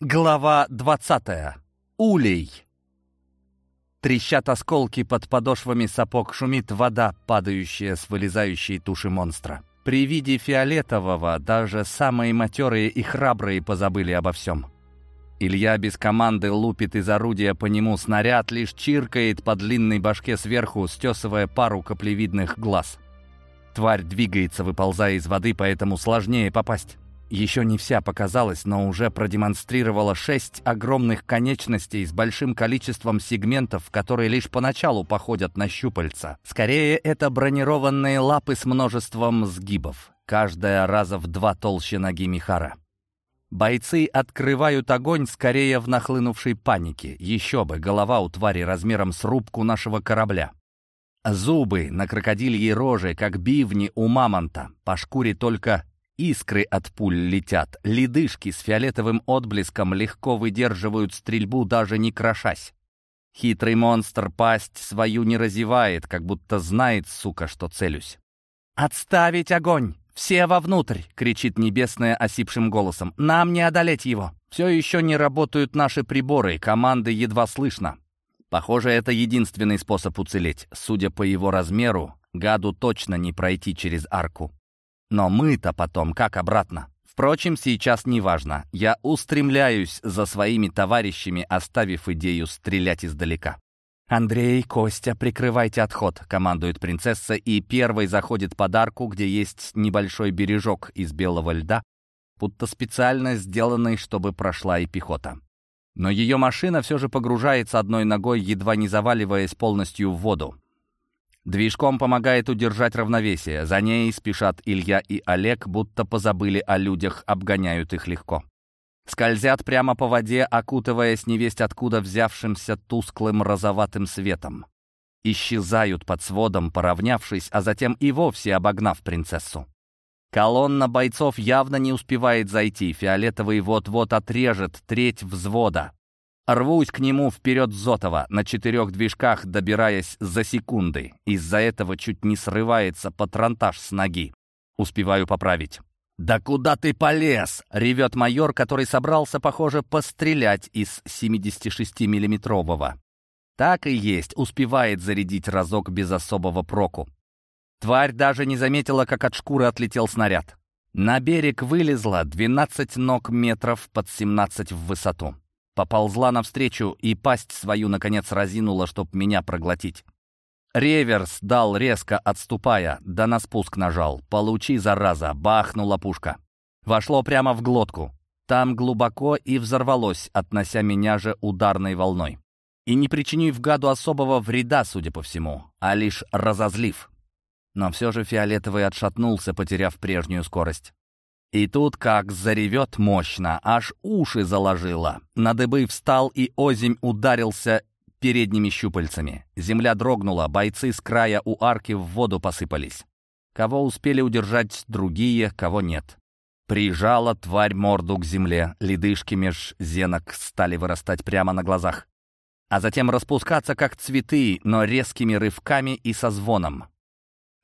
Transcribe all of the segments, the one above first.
Глава 20. Улей. Трещат осколки под подошвами сапог, шумит вода, падающая с вылезающей туши монстра. При виде фиолетового даже самые матерые и храбрые позабыли обо всем. Илья без команды лупит из орудия по нему, снаряд лишь чиркает по длинной башке сверху, стесывая пару каплевидных глаз. Тварь двигается, выползая из воды, поэтому сложнее попасть. Еще не вся показалась, но уже продемонстрировала шесть огромных конечностей с большим количеством сегментов, которые лишь поначалу походят на щупальца. Скорее, это бронированные лапы с множеством сгибов, каждая раза в два толще ноги Михара. Бойцы открывают огонь скорее в нахлынувшей панике. Еще бы, голова у твари размером с рубку нашего корабля. Зубы на крокодильей роже, как бивни у мамонта. По шкуре только Искры от пуль летят, ледышки с фиолетовым отблеском легко выдерживают стрельбу, даже не крошась. Хитрый монстр пасть свою не разевает, как будто знает, сука, что целюсь. «Отставить огонь! Все вовнутрь!» — кричит небесная осипшим голосом. «Нам не одолеть его!» Все еще не работают наши приборы, команды едва слышно. Похоже, это единственный способ уцелеть. Судя по его размеру, гаду точно не пройти через арку. Но мы-то потом как обратно? Впрочем, сейчас не важно. Я устремляюсь за своими товарищами, оставив идею стрелять издалека. «Андрей, Костя, прикрывайте отход», — командует принцесса, и первой заходит под арку, где есть небольшой бережок из белого льда, будто специально сделанный, чтобы прошла и пехота. Но ее машина все же погружается одной ногой, едва не заваливаясь полностью в воду. Движком помогает удержать равновесие. За ней спешат Илья и Олег, будто позабыли о людях, обгоняют их легко. Скользят прямо по воде, окутываясь невесть откуда взявшимся тусклым розоватым светом. Исчезают под сводом, поравнявшись, а затем и вовсе обогнав принцессу. Колонна бойцов явно не успевает зайти, фиолетовый вот-вот отрежет треть взвода. Рвусь к нему вперед Зотова, на четырех движках добираясь за секунды. Из-за этого чуть не срывается патронтаж с ноги. Успеваю поправить. «Да куда ты полез?» — ревет майор, который собрался, похоже, пострелять из 76-миллиметрового. Так и есть, успевает зарядить разок без особого проку. Тварь даже не заметила, как от шкуры отлетел снаряд. На берег вылезла 12 ног метров под 17 в высоту. Поползла навстречу и пасть свою, наконец, разинула, чтоб меня проглотить. Реверс дал резко, отступая, да на спуск нажал. «Получи, зараза!» — бахнула пушка. Вошло прямо в глотку. Там глубоко и взорвалось, относя меня же ударной волной. И не причинив гаду особого вреда, судя по всему, а лишь разозлив. Но все же фиолетовый отшатнулся, потеряв прежнюю скорость. И тут как заревет мощно, аж уши заложило. На дыбы встал и озимь ударился передними щупальцами. Земля дрогнула, бойцы с края у арки в воду посыпались. Кого успели удержать другие, кого нет. Прижала тварь морду к земле, ледышки меж зенок стали вырастать прямо на глазах. А затем распускаться, как цветы, но резкими рывками и со звоном.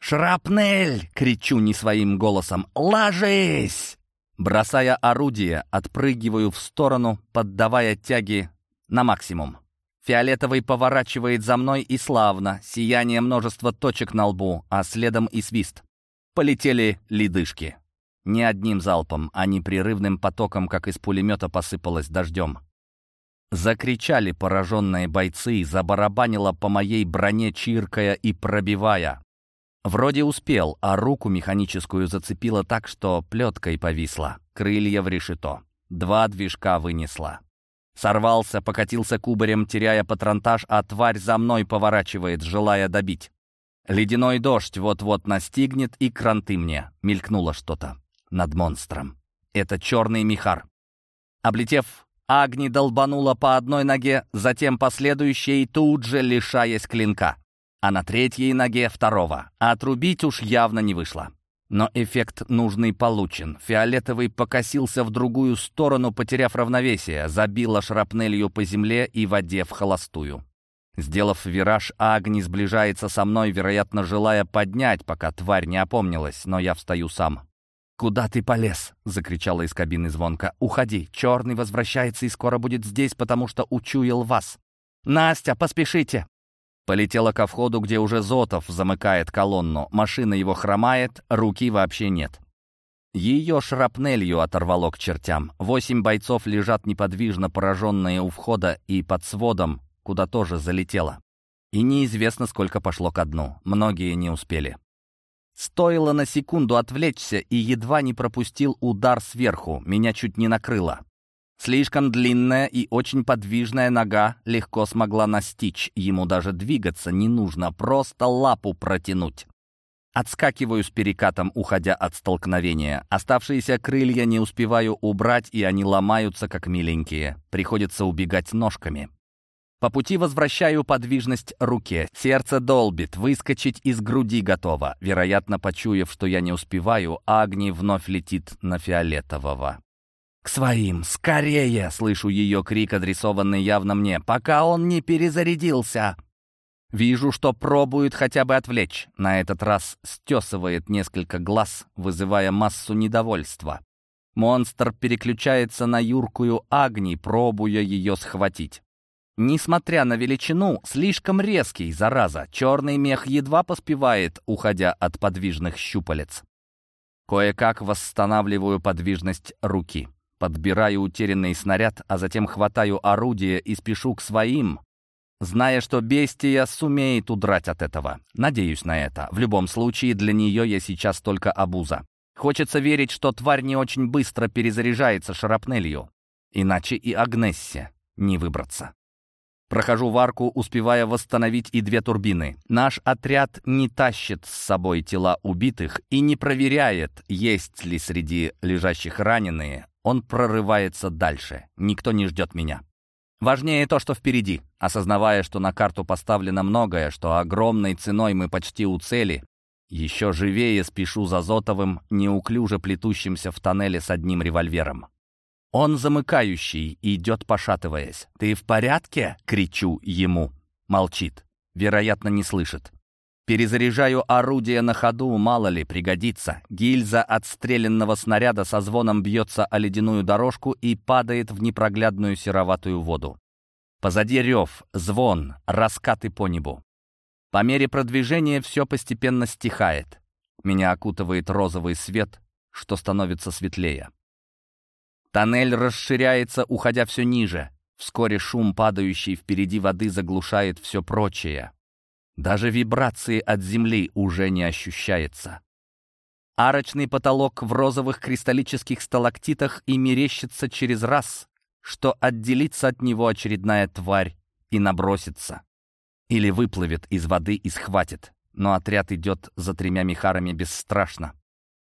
«Шрапнель!» — кричу не своим голосом. «Ложись!» Бросая орудие, отпрыгиваю в сторону, поддавая тяги на максимум. Фиолетовый поворачивает за мной и славно, сияние множества точек на лбу, а следом и свист. Полетели ледышки. Не одним залпом, а непрерывным потоком, как из пулемета посыпалось дождем. Закричали пораженные бойцы, забарабанило по моей броне, чиркая и пробивая. Вроде успел, а руку механическую зацепило так, что плеткой повисла. Крылья в решето. Два движка вынесла. Сорвался, покатился кубарем, теряя патронтаж, а тварь за мной поворачивает, желая добить. Ледяной дождь вот-вот настигнет, и кранты мне. Мелькнуло что-то над монстром. Это черный михар. Облетев, Агни долбанула по одной ноге, затем последующей, тут же лишаясь клинка а на третьей ноге второго. А отрубить уж явно не вышло. Но эффект нужный получен. Фиолетовый покосился в другую сторону, потеряв равновесие, забило шрапнелью по земле и воде в холостую. Сделав вираж, Агни сближается со мной, вероятно, желая поднять, пока тварь не опомнилась, но я встаю сам. «Куда ты полез?» — закричала из кабины звонко. «Уходи! Черный возвращается и скоро будет здесь, потому что учуял вас!» «Настя, поспешите!» Полетела ко входу, где уже Зотов замыкает колонну. Машина его хромает, руки вообще нет. Ее шрапнелью оторвало к чертям. Восемь бойцов лежат неподвижно пораженные у входа и под сводом, куда тоже залетело. И неизвестно, сколько пошло ко дну. Многие не успели. Стоило на секунду отвлечься и едва не пропустил удар сверху. Меня чуть не накрыло. Слишком длинная и очень подвижная нога легко смогла настичь. Ему даже двигаться не нужно, просто лапу протянуть. Отскакиваю с перекатом, уходя от столкновения. Оставшиеся крылья не успеваю убрать, и они ломаются, как миленькие. Приходится убегать ножками. По пути возвращаю подвижность руке. Сердце долбит, выскочить из груди готово. Вероятно, почуяв, что я не успеваю, Агни вновь летит на фиолетового. «К своим! Скорее!» — слышу ее крик, адресованный явно мне. «Пока он не перезарядился!» Вижу, что пробует хотя бы отвлечь. На этот раз стесывает несколько глаз, вызывая массу недовольства. Монстр переключается на юркую Агни, пробуя ее схватить. Несмотря на величину, слишком резкий, зараза, черный мех едва поспевает, уходя от подвижных щупалец. Кое-как восстанавливаю подвижность руки. Подбираю утерянный снаряд, а затем хватаю орудие и спешу к своим, зная, что бестия сумеет удрать от этого. Надеюсь на это. В любом случае, для нее я сейчас только обуза. Хочется верить, что тварь не очень быстро перезаряжается шарапнелью. Иначе и Агнессе не выбраться. Прохожу в арку, успевая восстановить и две турбины. Наш отряд не тащит с собой тела убитых и не проверяет, есть ли среди лежащих раненые, он прорывается дальше. Никто не ждет меня. Важнее то, что впереди. Осознавая, что на карту поставлено многое, что огромной ценой мы почти у цели, еще живее спешу за Зотовым, неуклюже плетущимся в тоннеле с одним револьвером. Он замыкающий, идет пошатываясь. «Ты в порядке?» — кричу ему. Молчит. Вероятно, не слышит. Перезаряжаю орудие на ходу, мало ли, пригодится. Гильза отстрелянного снаряда со звоном бьется о ледяную дорожку и падает в непроглядную сероватую воду. Позади рев, звон, раскаты по небу. По мере продвижения все постепенно стихает. Меня окутывает розовый свет, что становится светлее. Тоннель расширяется, уходя все ниже. Вскоре шум, падающий впереди воды, заглушает все прочее. Даже вибрации от земли уже не ощущается. Арочный потолок в розовых кристаллических сталактитах и мерещится через раз, что отделится от него очередная тварь и набросится. Или выплывет из воды и схватит. Но отряд идет за тремя мехарами бесстрашно.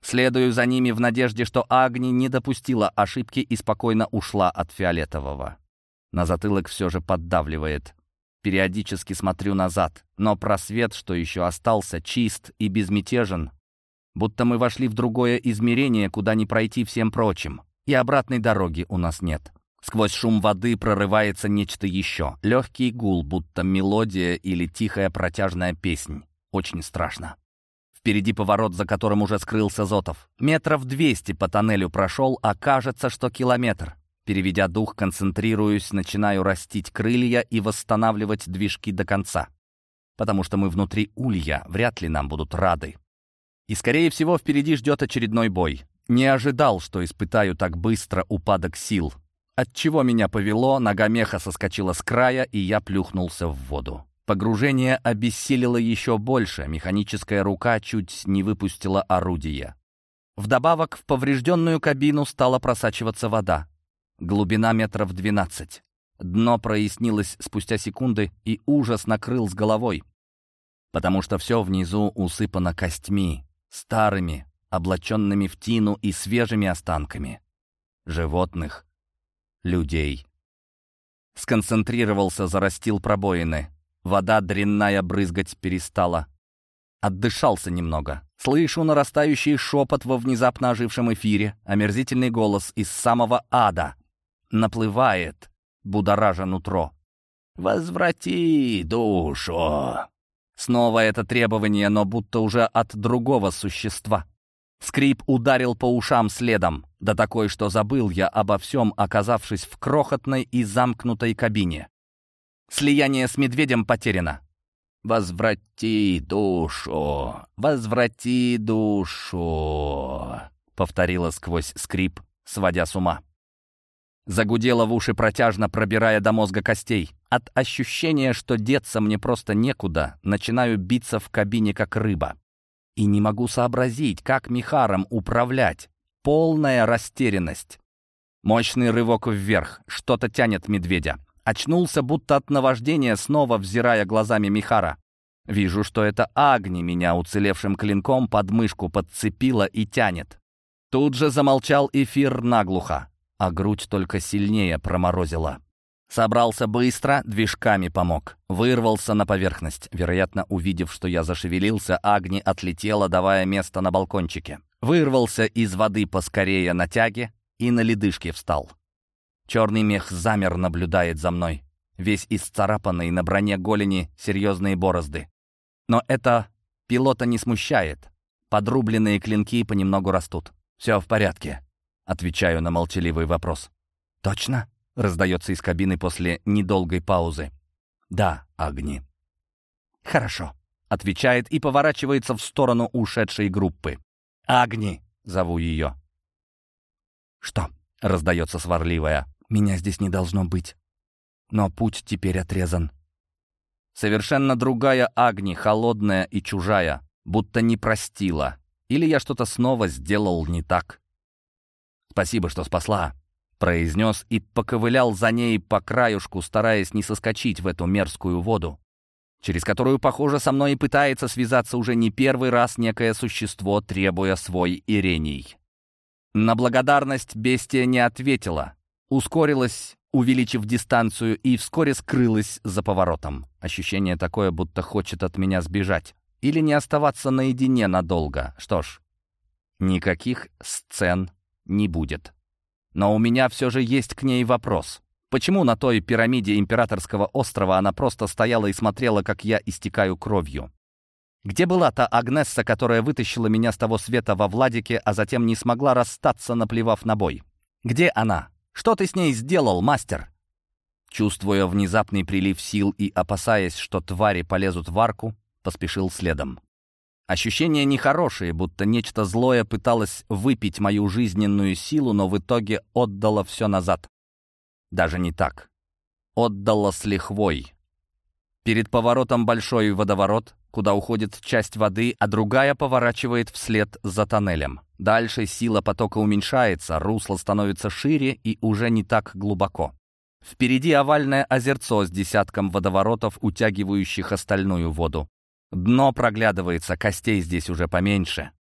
Следую за ними в надежде, что Агни не допустила ошибки и спокойно ушла от фиолетового. На затылок все же поддавливает. Периодически смотрю назад, но просвет, что еще остался, чист и безмятежен, будто мы вошли в другое измерение, куда не пройти всем прочим, и обратной дороги у нас нет. Сквозь шум воды прорывается нечто еще. Легкий гул, будто мелодия или тихая протяжная песнь. Очень страшно. Впереди поворот, за которым уже скрылся Зотов. Метров двести по тоннелю прошел, а кажется, что километр. Переведя дух, концентрируюсь, начинаю растить крылья и восстанавливать движки до конца. Потому что мы внутри улья, вряд ли нам будут рады. И, скорее всего, впереди ждет очередной бой. Не ожидал, что испытаю так быстро упадок сил. Отчего меня повело, нога меха соскочила с края, и я плюхнулся в воду. Погружение обессилило еще больше, механическая рука чуть не выпустила орудие. Вдобавок в поврежденную кабину стала просачиваться вода. Глубина метров двенадцать. Дно прояснилось спустя секунды, и ужас накрыл с головой. Потому что все внизу усыпано костьми, старыми, облаченными в тину и свежими останками. Животных, людей. Сконцентрировался, зарастил пробоины. Вода дрянная брызгать перестала. Отдышался немного. Слышу нарастающий шепот во внезапно ожившем эфире, омерзительный голос из самого ада — наплывает, будоража нутро. «Возврати душу!» Снова это требование, но будто уже от другого существа. Скрип ударил по ушам следом, да такой, что забыл я обо всем, оказавшись в крохотной и замкнутой кабине. Слияние с медведем потеряно. «Возврати душу! Возврати душу!» — повторила сквозь скрип, сводя с ума. Загудело в уши протяжно, пробирая до мозга костей. От ощущения, что деться мне просто некуда, начинаю биться в кабине, как рыба. И не могу сообразить, как Михаром управлять. Полная растерянность. Мощный рывок вверх. Что-то тянет медведя. Очнулся, будто от наваждения, снова взирая глазами Михара. Вижу, что это Агни меня уцелевшим клинком под мышку подцепила и тянет. Тут же замолчал эфир наглухо, а грудь только сильнее проморозила. Собрался быстро, движками помог. Вырвался на поверхность. Вероятно, увидев, что я зашевелился, Агни отлетела, давая место на балкончике. Вырвался из воды поскорее на тяге и на ледышке встал. Черный мех замер, наблюдает за мной. Весь исцарапанный, на броне голени серьезные борозды. Но это пилота не смущает. Подрубленные клинки понемногу растут. «Все в порядке», — отвечаю на молчаливый вопрос. «Точно?» — раздается из кабины после недолгой паузы. «Да, огни». «Хорошо», — отвечает и поворачивается в сторону ушедшей группы. «Агни!» — зову ее. «Что?» — раздается сварливая. Меня здесь не должно быть. Но путь теперь отрезан. Совершенно другая Агни, холодная и чужая, будто не простила. Или я что-то снова сделал не так. «Спасибо, что спасла», — произнес и поковылял за ней по краюшку, стараясь не соскочить в эту мерзкую воду, через которую, похоже, со мной пытается связаться уже не первый раз некое существо, требуя свой ирений. На благодарность бестия не ответила, ускорилась, увеличив дистанцию, и вскоре скрылась за поворотом. Ощущение такое, будто хочет от меня сбежать. Или не оставаться наедине надолго. Что ж, никаких сцен не будет. Но у меня все же есть к ней вопрос. Почему на той пирамиде императорского острова она просто стояла и смотрела, как я истекаю кровью? Где была та Агнесса, которая вытащила меня с того света во Владике, а затем не смогла расстаться, наплевав на бой? Где она? Что ты с ней сделал, мастер?» Чувствуя внезапный прилив сил и опасаясь, что твари полезут в арку, поспешил следом. Ощущения нехорошие, будто нечто злое пыталось выпить мою жизненную силу, но в итоге отдало все назад. Даже не так. Отдало с лихвой. Перед поворотом большой водоворот, куда уходит часть воды, а другая поворачивает вслед за тоннелем. Дальше сила потока уменьшается, русло становится шире и уже не так глубоко. Впереди овальное озерцо с десятком водоворотов, утягивающих остальную воду. Дно проглядывается, костей здесь уже поменьше.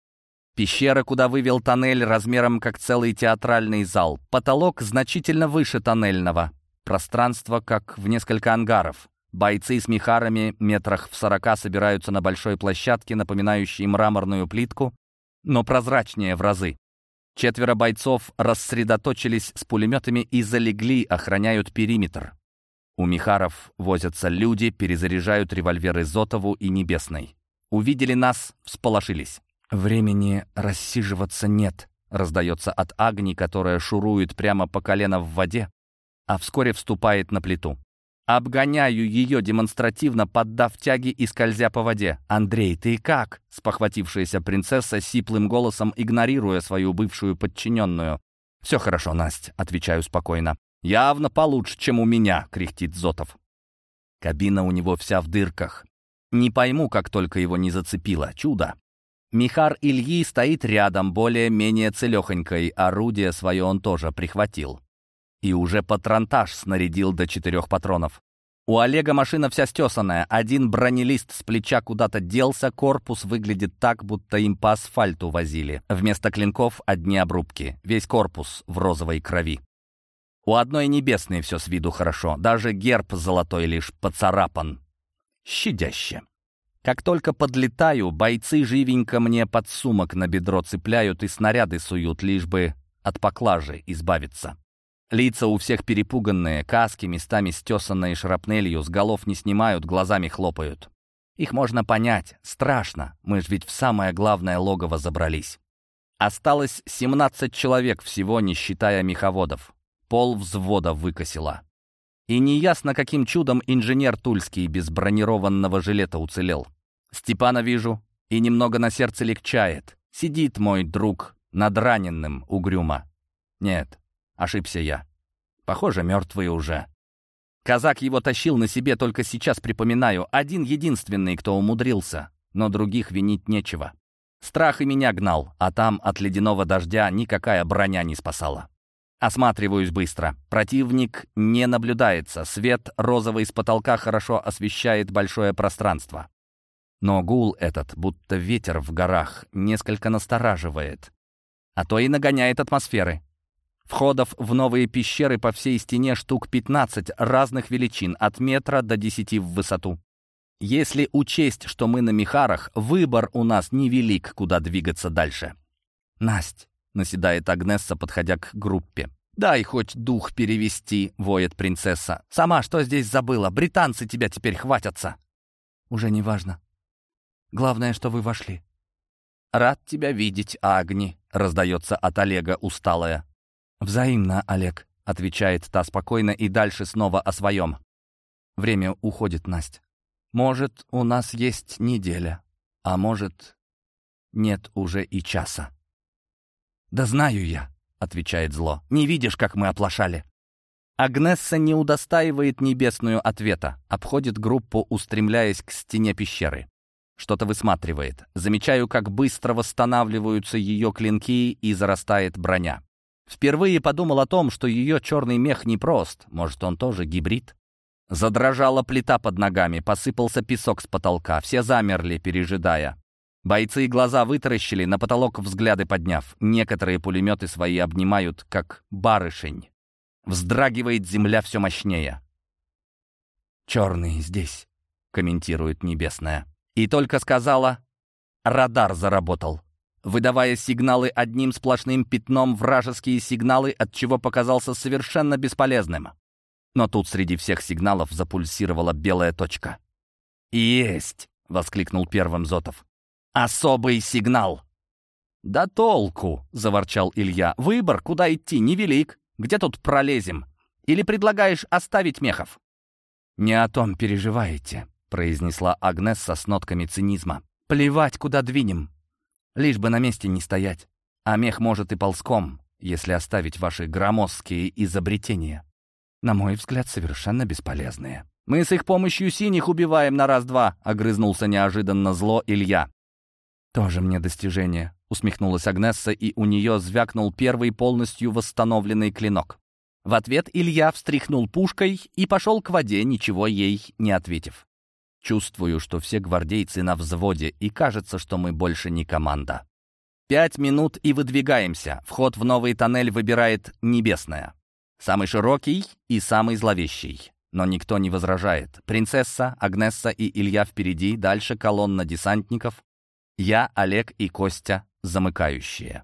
Пещера, куда вывел тоннель, размером как целый театральный зал. Потолок значительно выше тоннельного. Пространство, как в несколько ангаров. Бойцы с мехарами метрах в сорока собираются на большой площадке, напоминающей мраморную плитку, но прозрачнее в разы. Четверо бойцов рассредоточились с пулеметами и залегли, охраняют периметр. У Михаров возятся люди, перезаряжают револьверы Зотову и Небесной. Увидели нас, всполошились. «Времени рассиживаться нет», — раздается от Агни, которая шурует прямо по колено в воде, а вскоре вступает на плиту. Обгоняю ее, демонстративно поддав тяги и скользя по воде. «Андрей, ты как?» — спохватившаяся принцесса сиплым голосом, игнорируя свою бывшую подчиненную. «Все хорошо, Настя», — отвечаю спокойно. «Явно получше, чем у меня», — кряхтит Зотов. Кабина у него вся в дырках. Не пойму, как только его не зацепило. Чудо. Михар Ильи стоит рядом, более-менее целехонькой. Орудие свое он тоже прихватил и уже патронтаж снарядил до четырех патронов. У Олега машина вся стесанная, один бронелист с плеча куда-то делся, корпус выглядит так, будто им по асфальту возили. Вместо клинков одни обрубки, весь корпус в розовой крови. У одной небесной все с виду хорошо, даже герб золотой лишь поцарапан. Щадяще. Как только подлетаю, бойцы живенько мне под сумок на бедро цепляют и снаряды суют, лишь бы от поклажи избавиться. Лица у всех перепуганные, каски местами стесанные шрапнелью, с голов не снимают, глазами хлопают. Их можно понять. Страшно. Мы ж ведь в самое главное логово забрались. Осталось 17 человек всего, не считая меховодов. Пол взвода выкосило. И неясно, каким чудом инженер Тульский без бронированного жилета уцелел. Степана вижу, и немного на сердце легчает. Сидит мой друг над раненым угрюмо. Нет, ошибся я. Похоже, мертвый уже. Казак его тащил на себе, только сейчас припоминаю. Один единственный, кто умудрился. Но других винить нечего. Страх и меня гнал, а там от ледяного дождя никакая броня не спасала. Осматриваюсь быстро. Противник не наблюдается. Свет розовый с потолка хорошо освещает большое пространство. Но гул этот, будто ветер в горах, несколько настораживает. А то и нагоняет атмосферы. Входов в новые пещеры по всей стене штук 15 разных величин, от метра до 10 в высоту. Если учесть, что мы на Михарах, выбор у нас невелик, куда двигаться дальше. «Насть», — наседает Агнесса, подходя к группе. «Дай хоть дух перевести», — воет принцесса. «Сама что здесь забыла? Британцы тебя теперь хватятся». «Уже не важно. Главное, что вы вошли». «Рад тебя видеть, Агни», — раздается от Олега усталая. «Взаимно, Олег», — отвечает та спокойно и дальше снова о своем. «Время уходит, Настя. Может, у нас есть неделя, а может, нет уже и часа». «Да знаю я», — отвечает зло. «Не видишь, как мы оплошали?» Агнесса не удостаивает небесную ответа, обходит группу, устремляясь к стене пещеры. Что-то высматривает. Замечаю, как быстро восстанавливаются ее клинки и зарастает броня. Впервые подумал о том, что ее черный мех непрост. Может, он тоже гибрид? Задрожала плита под ногами, посыпался песок с потолка. Все замерли, пережидая. Бойцы глаза вытаращили, на потолок взгляды подняв. Некоторые пулеметы свои обнимают, как барышень. Вздрагивает земля все мощнее. «Черный здесь», — комментирует Небесная. И только сказала, радар заработал выдавая сигналы одним сплошным пятном вражеские сигналы, от чего показался совершенно бесполезным. Но тут среди всех сигналов запульсировала белая точка. «Есть!» — воскликнул первым Зотов. «Особый сигнал!» «Да толку!» — заворчал Илья. «Выбор, куда идти, невелик. Где тут пролезем? Или предлагаешь оставить мехов?» «Не о том переживаете», — произнесла Агнесса с нотками цинизма. «Плевать, куда двинем. Лишь бы на месте не стоять. А мех может и ползком, если оставить ваши громоздкие изобретения. На мой взгляд, совершенно бесполезные. «Мы с их помощью синих убиваем на раз-два», — огрызнулся неожиданно зло Илья. «Тоже мне достижение», — усмехнулась Агнесса, и у нее звякнул первый полностью восстановленный клинок. В ответ Илья встряхнул пушкой и пошел к воде, ничего ей не ответив. Чувствую, что все гвардейцы на взводе, и кажется, что мы больше не команда. Пять минут и выдвигаемся. Вход в новый тоннель выбирает Небесная. Самый широкий и самый зловещий. Но никто не возражает. Принцесса, Агнесса и Илья впереди, дальше колонна десантников. Я, Олег и Костя замыкающие.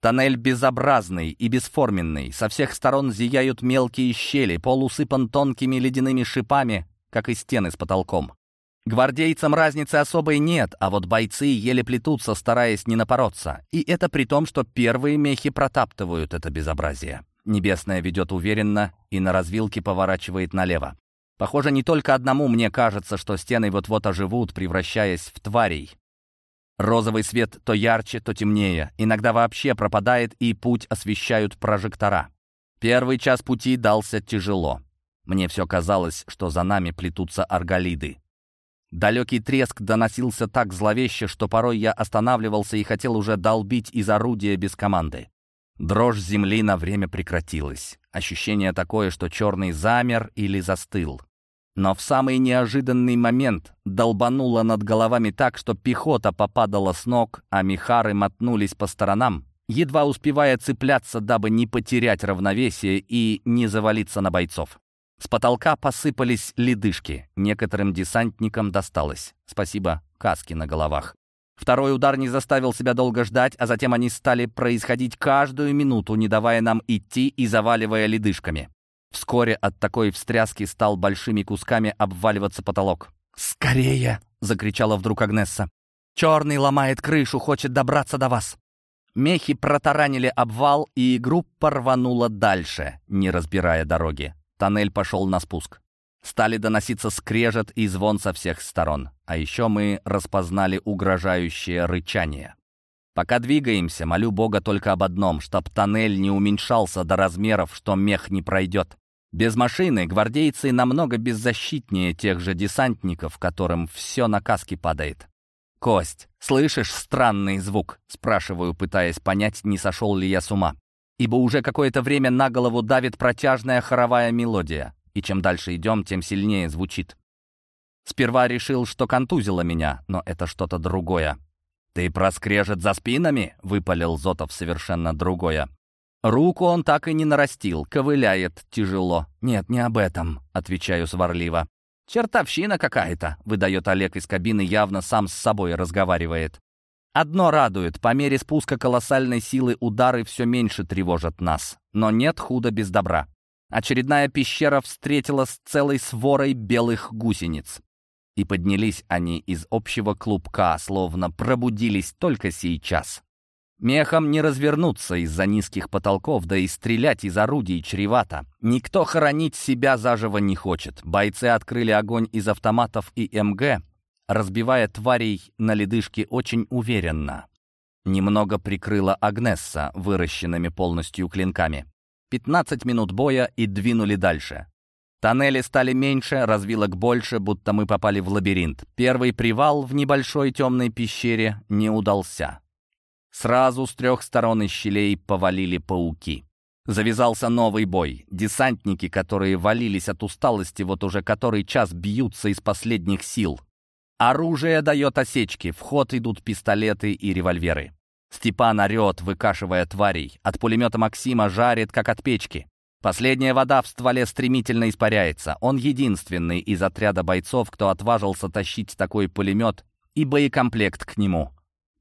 Тоннель безобразный и бесформенный. Со всех сторон зияют мелкие щели, пол усыпан тонкими ледяными шипами, как и стены с потолком. Гвардейцам разницы особой нет, а вот бойцы еле плетутся, стараясь не напороться. И это при том, что первые мехи протаптывают это безобразие. Небесная ведет уверенно и на развилке поворачивает налево. Похоже, не только одному мне кажется, что стены вот-вот оживут, превращаясь в тварей. Розовый свет то ярче, то темнее. Иногда вообще пропадает, и путь освещают прожектора. Первый час пути дался тяжело. Мне все казалось, что за нами плетутся арголиды. Далекий треск доносился так зловеще, что порой я останавливался и хотел уже долбить из орудия без команды. Дрожь земли на время прекратилась. Ощущение такое, что черный замер или застыл. Но в самый неожиданный момент долбануло над головами так, что пехота попадала с ног, а михары мотнулись по сторонам, едва успевая цепляться, дабы не потерять равновесие и не завалиться на бойцов. С потолка посыпались ледышки. Некоторым десантникам досталось. Спасибо, каски на головах. Второй удар не заставил себя долго ждать, а затем они стали происходить каждую минуту, не давая нам идти и заваливая ледышками. Вскоре от такой встряски стал большими кусками обваливаться потолок. «Скорее!» — закричала вдруг Агнесса. «Черный ломает крышу, хочет добраться до вас!» Мехи протаранили обвал, и группа рванула дальше, не разбирая дороги. Тоннель пошел на спуск. Стали доноситься скрежет и звон со всех сторон. А еще мы распознали угрожающее рычание. Пока двигаемся, молю Бога только об одном, чтоб тоннель не уменьшался до размеров, что мех не пройдет. Без машины гвардейцы намного беззащитнее тех же десантников, которым все на каски падает. «Кость, слышишь странный звук?» — спрашиваю, пытаясь понять, не сошел ли я с ума. Ибо уже какое-то время на голову давит протяжная хоровая мелодия и чем дальше идем, тем сильнее звучит. Сперва решил, что контузило меня, но это что-то другое. «Ты проскрежет за спинами?» — выпалил Зотов совершенно другое. Руку он так и не нарастил, ковыляет тяжело. «Нет, не об этом», — отвечаю сварливо. «Чертовщина какая-то», — выдает Олег из кабины, явно сам с собой разговаривает. Одно радует, по мере спуска колоссальной силы удары все меньше тревожат нас. Но нет худа без добра. Очередная пещера встретила с целой сворой белых гусениц. И поднялись они из общего клубка, словно пробудились только сейчас. Мехом не развернуться из-за низких потолков, да и стрелять из орудий чревато. Никто хоронить себя заживо не хочет. Бойцы открыли огонь из автоматов и МГ, разбивая тварей на ледышки очень уверенно. Немного прикрыла Агнесса выращенными полностью клинками. 15 минут боя и двинули дальше. Тоннели стали меньше, развилок больше, будто мы попали в лабиринт. Первый привал в небольшой темной пещере не удался. Сразу с трех сторон из щелей повалили пауки. Завязался новый бой. Десантники, которые валились от усталости, вот уже который час бьются из последних сил. Оружие дает осечки, в ход идут пистолеты и револьверы. Степан орет, выкашивая тварей. От пулемета Максима жарит, как от печки. Последняя вода в стволе стремительно испаряется. Он единственный из отряда бойцов, кто отважился тащить такой пулемет и боекомплект к нему.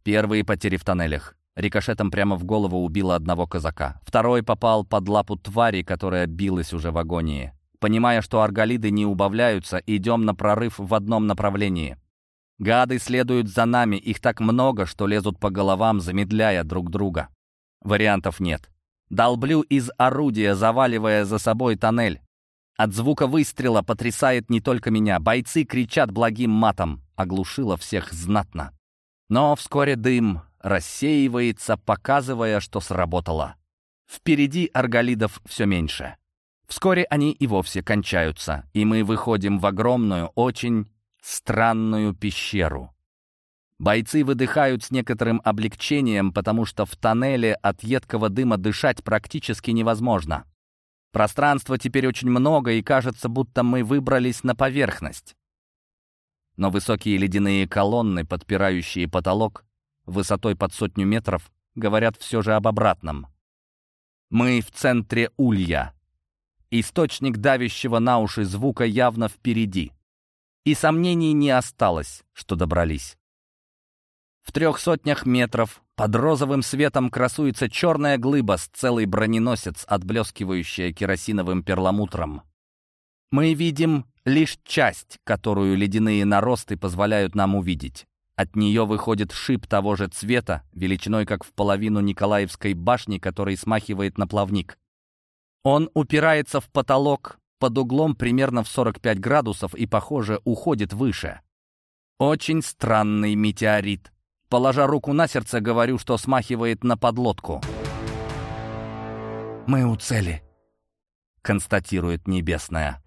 Первые потери в тоннелях. Рикошетом прямо в голову убило одного казака. Второй попал под лапу твари, которая билась уже в агонии. Понимая, что арголиды не убавляются, идем на прорыв в одном направлении. Гады следуют за нами, их так много, что лезут по головам, замедляя друг друга. Вариантов нет. Долблю из орудия, заваливая за собой тоннель. От звука выстрела потрясает не только меня. Бойцы кричат благим матом. Оглушило всех знатно. Но вскоре дым рассеивается, показывая, что сработало. Впереди арголидов все меньше. Вскоре они и вовсе кончаются, и мы выходим в огромную, очень странную пещеру. Бойцы выдыхают с некоторым облегчением, потому что в тоннеле от едкого дыма дышать практически невозможно. Пространства теперь очень много, и кажется, будто мы выбрались на поверхность. Но высокие ледяные колонны, подпирающие потолок, высотой под сотню метров, говорят все же об обратном. Мы в центре улья. Источник давящего на уши звука явно впереди и сомнений не осталось, что добрались. В трех сотнях метров под розовым светом красуется черная глыба с целый броненосец, отблескивающая керосиновым перламутром. Мы видим лишь часть, которую ледяные наросты позволяют нам увидеть. От нее выходит шип того же цвета, величиной как в половину Николаевской башни, который смахивает на плавник. Он упирается в потолок, под углом примерно в 45 градусов и, похоже, уходит выше. Очень странный метеорит. Положа руку на сердце, говорю, что смахивает на подлодку. «Мы у цели», — констатирует Небесная.